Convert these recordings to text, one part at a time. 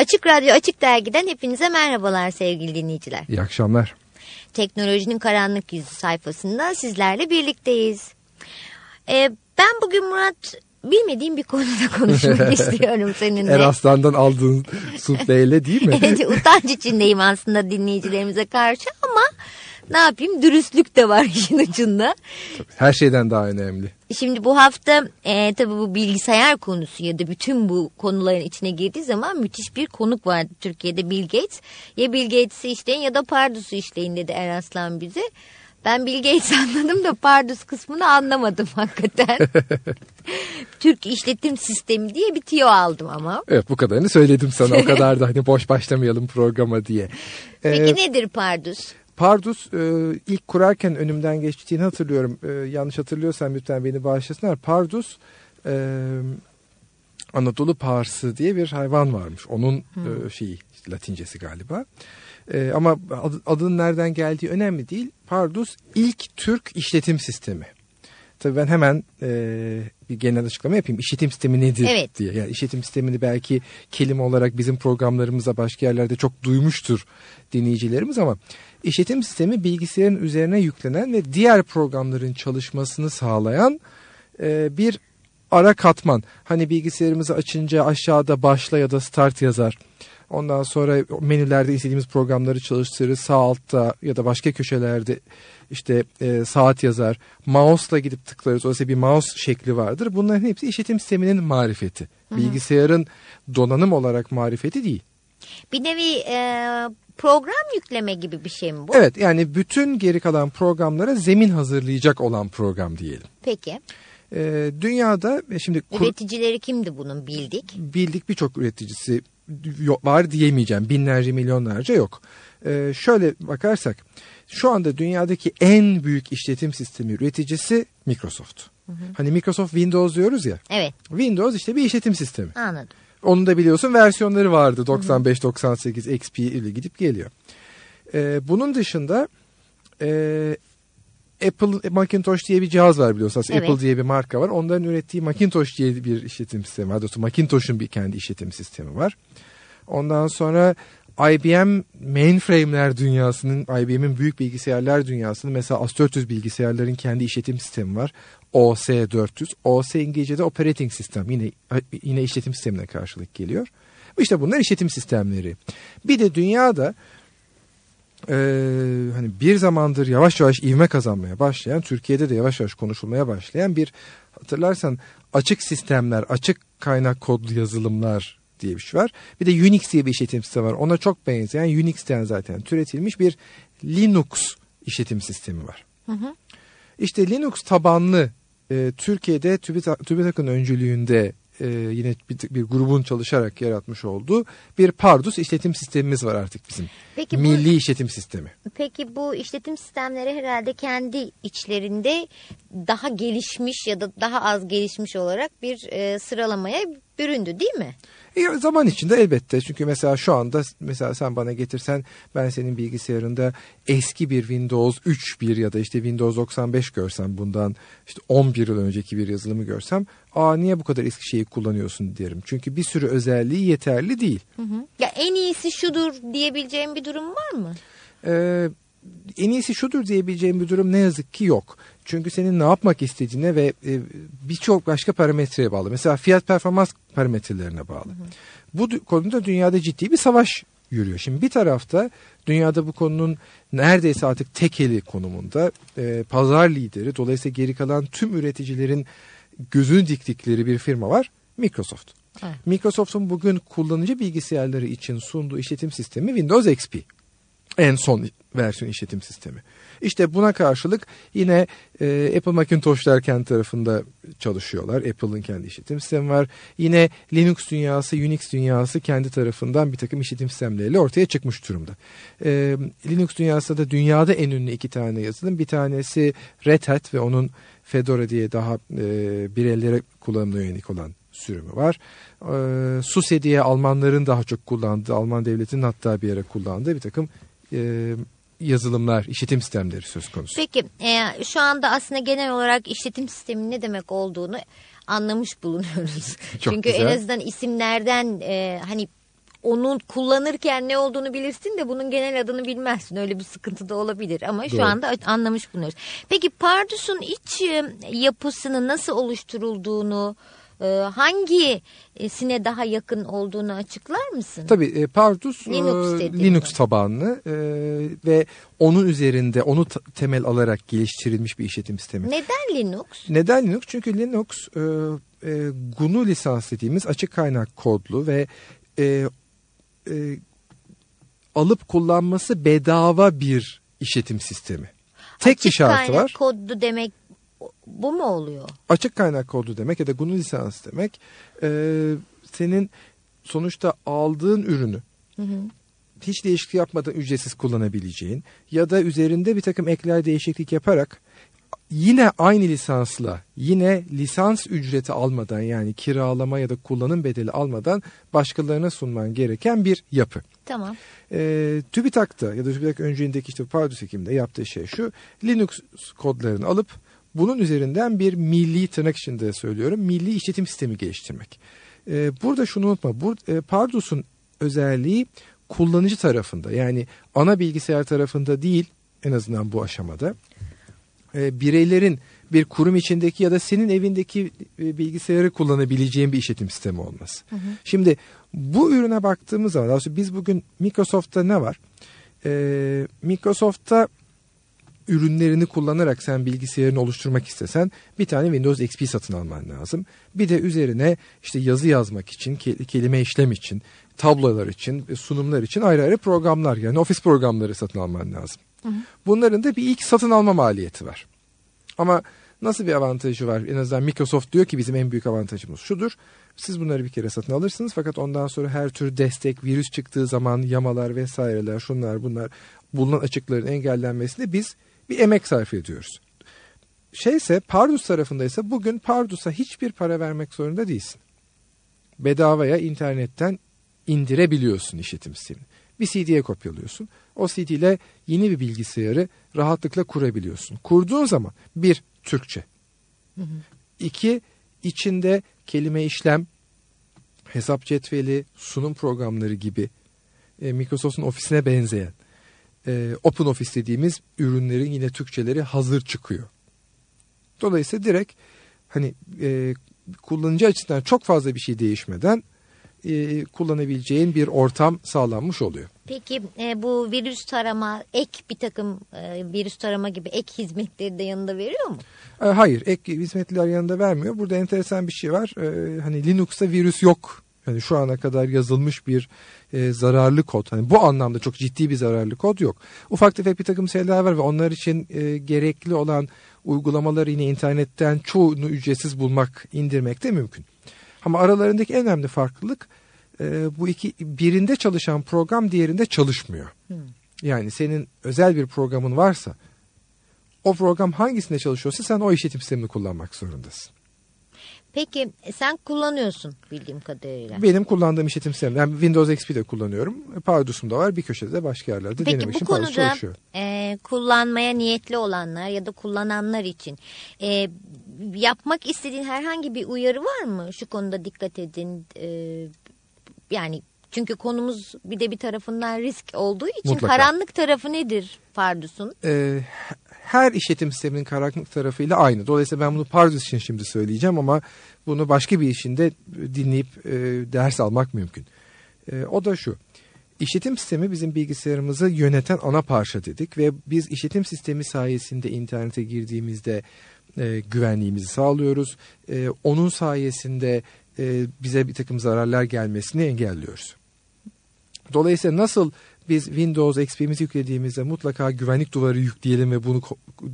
Açık Radyo Açık Dergi'den hepinize merhabalar sevgili dinleyiciler. İyi akşamlar. Teknolojinin Karanlık Yüzü sayfasında sizlerle birlikteyiz. Ee, ben bugün Murat bilmediğim bir konuda konuşmak istiyorum seninle. Eraslan'dan aldığın sufleyle değil mi? evet utanç içindeyim aslında dinleyicilerimize karşı ama ne yapayım dürüstlük de var işin ucunda. Her şeyden daha önemli. Şimdi bu hafta e, tabii bu bilgisayar konusu ya da bütün bu konuların içine girdiği zaman müthiş bir konuk vardı Türkiye'de Bill Gates. Ya Bill Gates'i işleyin ya da Pardus'u işleyin dedi Eraslan bize. Ben Bill Gates anladım da Pardus kısmını anlamadım hakikaten. Türk işletim sistemi diye bir tiyo aldım ama. Evet bu kadarını söyledim sana o kadar da hani boş başlamayalım programa diye. Peki ee, nedir Pardus? Pardus e, ilk kurarken önümden geçtiğini hatırlıyorum. E, yanlış hatırlıyorsam lütfen beni bağışlasınlar. Pardus e, Anadolu parsı diye bir hayvan varmış. Onun hmm. e, şeyi Latincesi galiba. E, ama ad, adının nereden geldiği önemli değil. Pardus ilk Türk işletim sistemi. Tabii ben hemen e, bir genel açıklama yapayım. İşletim sistemi nedir evet. diye. Yani işletim sistemini belki kelime olarak bizim programlarımızda başka yerlerde çok duymuştur dinleyicilerimiz ama işletim sistemi bilgisayarın üzerine yüklenen ve diğer programların çalışmasını sağlayan e, bir ara katman. Hani bilgisayarımızı açınca aşağıda başla ya da start yazar. Ondan sonra menülerde istediğimiz programları çalıştırırız. Sağ altta ya da başka köşelerde işte e, saat yazar. Mouse'la gidip tıklarız. Oysa bir mouse şekli vardır. Bunların hepsi işletim sisteminin marifeti. Bilgisayarın donanım olarak marifeti değil. Bir nevi e, program yükleme gibi bir şey mi bu? Evet yani bütün geri kalan programlara zemin hazırlayacak olan program diyelim. Peki. Ee, dünyada e, şimdi üreticileri kimdi bunun bildik? Bildik birçok üreticisi var diyemeyeceğim. Binlerce milyonlarca yok. Ee, şöyle bakarsak şu anda dünyadaki en büyük işletim sistemi üreticisi Microsoft. Hı hı. Hani Microsoft Windows diyoruz ya. Evet. Windows işte bir işletim sistemi. Anladım. Onun da biliyorsun versiyonları vardı 95 98 XP ile gidip geliyor. Ee, bunun dışında e, Apple Macintosh diye bir cihaz var biliyorsunuz. Evet. Apple diye bir marka var. Onların ürettiği Macintosh diye bir işletim sistemi var. Doğrusu Macintosh'un bir kendi işletim sistemi var. Ondan sonra IBM mainframe'ler dünyasının, IBM'in büyük bilgisayarlar dünyasının mesela AS400 bilgisayarların kendi işletim sistemi var. OS400. OS İngilizce'de operating system. Yine yine işletim sistemine karşılık geliyor. İşte bunlar işletim sistemleri. Bir de dünyada e, hani bir zamandır yavaş yavaş ivme kazanmaya başlayan, Türkiye'de de yavaş yavaş konuşulmaya başlayan bir hatırlarsan açık sistemler, açık kaynak kodlu yazılımlar diye bir şey var. Bir de Unix diye bir işletim sistemi var. Ona çok benzeyen Unix'ten zaten türetilmiş bir Linux işletim sistemi var. Hı hı. İşte Linux tabanlı e, Türkiye'de TÜBİTAK'ın öncülüğünde e, yine bir, bir grubun çalışarak yaratmış olduğu bir Pardus işletim sistemimiz var artık bizim. Peki Milli bu, işletim sistemi. Peki bu işletim sistemleri herhalde kendi içlerinde daha gelişmiş ya da daha az gelişmiş olarak bir e, sıralamaya büründü değil mi? E, zaman içinde elbette çünkü mesela şu anda mesela sen bana getirsen ben senin bilgisayarında eski bir Windows 3.1 ya da işte Windows 95 görsem bundan işte 11 yıl önceki bir yazılımı görsem aa niye bu kadar eski şeyi kullanıyorsun derim. Çünkü bir sürü özelliği yeterli değil. Hı hı. Ya en iyisi şudur diyebileceğim bir durum var mı? Ee, en iyisi şudur diyebileceğim bir durum ne yazık ki yok. Çünkü senin ne yapmak istediğine ve e, birçok başka parametreye bağlı. Mesela fiyat performans parametrelerine bağlı. Hı hı. Bu konuda dünyada ciddi bir savaş yürüyor. Şimdi bir tarafta dünyada bu konunun neredeyse artık tekeli konumunda e, pazar lideri dolayısıyla geri kalan tüm üreticilerin gözünü diktikleri bir firma var Microsoft. Evet. Microsoft'un bugün kullanıcı bilgisayarları için sunduğu işletim sistemi Windows XP. En son versiyon işletim sistemi. İşte buna karşılık yine e, Apple Macintosh'lar kendi tarafında çalışıyorlar. Apple'ın kendi işletim sistemi var. Yine Linux dünyası, Unix dünyası kendi tarafından bir takım işletim sistemleriyle ortaya çıkmış durumda. E, Linux dünyasında da dünyada en ünlü iki tane yazılım. Bir tanesi Red Hat ve onun Fedora diye daha e, bireylere kullanımına yönelik olan sürümü var. E, SUSE diye Almanların daha çok kullandığı, Alman devletinin hatta bir yere kullandığı bir takım e, yazılımlar, işletim sistemleri söz konusu. Peki e, şu anda aslında genel olarak işletim sistemi ne demek olduğunu anlamış bulunuyoruz. Çok Çünkü güzel. en azından isimlerden e, hani onun kullanırken ne olduğunu bilirsin de bunun genel adını bilmezsin. Öyle bir sıkıntı da olabilir ama Doğru. şu anda anlamış bulunuyoruz. Peki Pardus'un iç e, yapısını nasıl oluşturulduğunu hangisine daha yakın olduğunu açıklar mısın? Tabii e, Pardus e, Linux. Linux tabanlı e, ve onun üzerinde onu temel alarak geliştirilmiş bir işletim sistemi. Neden Linux? Neden Linux? Çünkü Linux GNU lisans dediğimiz açık kaynak kodlu ve alıp kullanması bedava bir işletim sistemi. Tek bir Açık şartı kaynak var. kodlu demek bu mu oluyor? Açık kaynak kodlu demek ya da GNU lisans demek. e, senin sonuçta aldığın ürünü Hı hı. hiç değişiklik yapmadan ücretsiz kullanabileceğin ya da üzerinde bir takım ekler değişiklik yaparak yine aynı lisansla yine lisans ücreti almadan yani kiralama ya da kullanım bedeli almadan başkalarına sunman gereken bir yapı. Tamam. E, TÜBİTAK'ta ya da TÜBİTAK önceliğindeki işte Pardus ekimde yaptığı şey şu Linux kodlarını alıp bunun üzerinden bir milli tırnak içinde söylüyorum milli işletim sistemi geliştirmek. E, burada şunu unutma bur, e, Pardus'un özelliği kullanıcı tarafında yani ana bilgisayar tarafında değil en azından bu aşamada e, bireylerin bir kurum içindeki ya da senin evindeki e, bilgisayarı kullanabileceğin bir işletim sistemi olması. Şimdi bu ürüne baktığımız zaman daha biz bugün Microsoft'ta ne var? E, Microsoft'ta ürünlerini kullanarak sen bilgisayarını oluşturmak istesen bir tane Windows XP satın alman lazım. Bir de üzerine işte yazı yazmak için, ke- kelime işlem için, tablolar için, e, sunumlar için ayrı ayrı programlar yani ofis programları satın alman lazım. Bunların da bir ilk satın alma maliyeti var. Ama nasıl bir avantajı var? En azından Microsoft diyor ki bizim en büyük avantajımız şudur. Siz bunları bir kere satın alırsınız fakat ondan sonra her tür destek, virüs çıktığı zaman yamalar vesaireler, şunlar bunlar bulunan açıkların engellenmesinde biz bir emek sarf ediyoruz. Şeyse Pardus tarafındaysa bugün Pardus'a hiçbir para vermek zorunda değilsin. Bedavaya internetten indirebiliyorsun işletim sistemini. Bir CD'ye kopyalıyorsun. O CD ile yeni bir bilgisayarı rahatlıkla kurabiliyorsun. Kurduğun zaman bir Türkçe. İki içinde kelime işlem, hesap cetveli, sunum programları gibi e, Microsoft'un ofisine benzeyen e, Open Office dediğimiz ürünlerin yine Türkçeleri hazır çıkıyor. Dolayısıyla direkt hani e, kullanıcı açısından çok fazla bir şey değişmeden e, kullanabileceğin bir ortam sağlanmış oluyor. Peki e, bu virüs tarama ek bir takım e, virüs tarama gibi ek hizmetleri de yanında veriyor mu? E, hayır ek hizmetler yanında vermiyor. Burada enteresan bir şey var. E, hani Linux'ta virüs yok. Yani şu ana kadar yazılmış bir e, zararlı kod. Hani bu anlamda çok ciddi bir zararlı kod yok. Ufak tefek bir takım şeyler var ve onlar için e, gerekli olan uygulamaları yine internetten çoğunu ücretsiz bulmak, indirmek de mümkün. Ama aralarındaki en önemli farklılık e, bu iki birinde çalışan program diğerinde çalışmıyor. Yani senin özel bir programın varsa o program hangisinde çalışıyorsa sen o işletim sistemini kullanmak zorundasın. Peki e, sen kullanıyorsun bildiğim kadarıyla. Benim kullandığım işletim sistemi, ben Windows XP'de kullanıyorum. Pardus'um da var bir köşede de başka yerlerde Peki denemek bu için Pardus konuda e, kullanmaya niyetli olanlar ya da kullananlar için e, yapmak istediğin herhangi bir uyarı var mı? Şu konuda dikkat edin. e, yani çünkü konumuz bir de bir tarafından risk olduğu için Mutlaka. karanlık tarafı nedir Pardus'un? Ee, her işletim sisteminin karanlık tarafıyla aynı. Dolayısıyla ben bunu Pardus için şimdi söyleyeceğim ama bunu başka bir işinde dinleyip e, ders almak mümkün. E, o da şu. İşletim sistemi bizim bilgisayarımızı yöneten ana parça dedik ve biz işletim sistemi sayesinde internete girdiğimizde e, güvenliğimizi sağlıyoruz. E, onun sayesinde e, bize bir takım zararlar gelmesini engelliyoruz. Dolayısıyla nasıl biz Windows XP'mizi yüklediğimizde mutlaka güvenlik duvarı yükleyelim ve bunu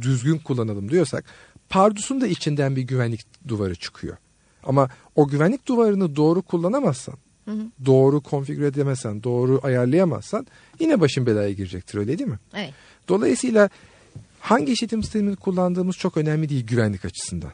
düzgün kullanalım diyorsak Pardus'un da içinden bir güvenlik duvarı çıkıyor. Ama o güvenlik duvarını doğru kullanamazsan, doğru konfigüre edemezsen, doğru ayarlayamazsan yine başın belaya girecektir öyle değil mi? Evet. Dolayısıyla hangi işletim sistemini kullandığımız çok önemli değil güvenlik açısından.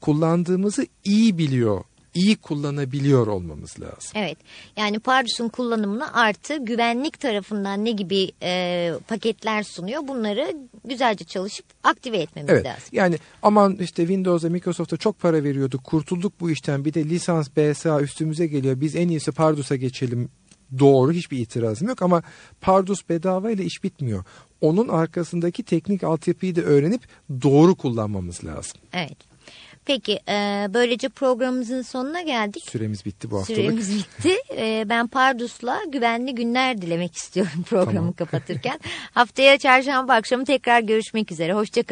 Kullandığımızı iyi biliyor, iyi kullanabiliyor olmamız lazım. Evet. Yani Pardus'un kullanımına artı güvenlik tarafından ne gibi e, paketler sunuyor bunları güzelce çalışıp aktive etmemiz Evet. lazım. Yani aman işte Windows'a Microsoft'a çok para veriyorduk. Kurtulduk bu işten. Bir de lisans BSA üstümüze geliyor. Biz en iyisi Pardus'a geçelim doğru hiçbir itirazım yok ama Pardus bedava ile iş bitmiyor. Onun arkasındaki teknik altyapıyı da öğrenip doğru kullanmamız lazım. Evet. Peki e, böylece programımızın sonuna geldik. Süremiz bitti bu haftalık. Süremiz bitti. E, ben Pardus'la güvenli günler dilemek istiyorum programı Tamam. kapatırken. Haftaya çarşamba akşamı tekrar görüşmek üzere. Hoşçakalın.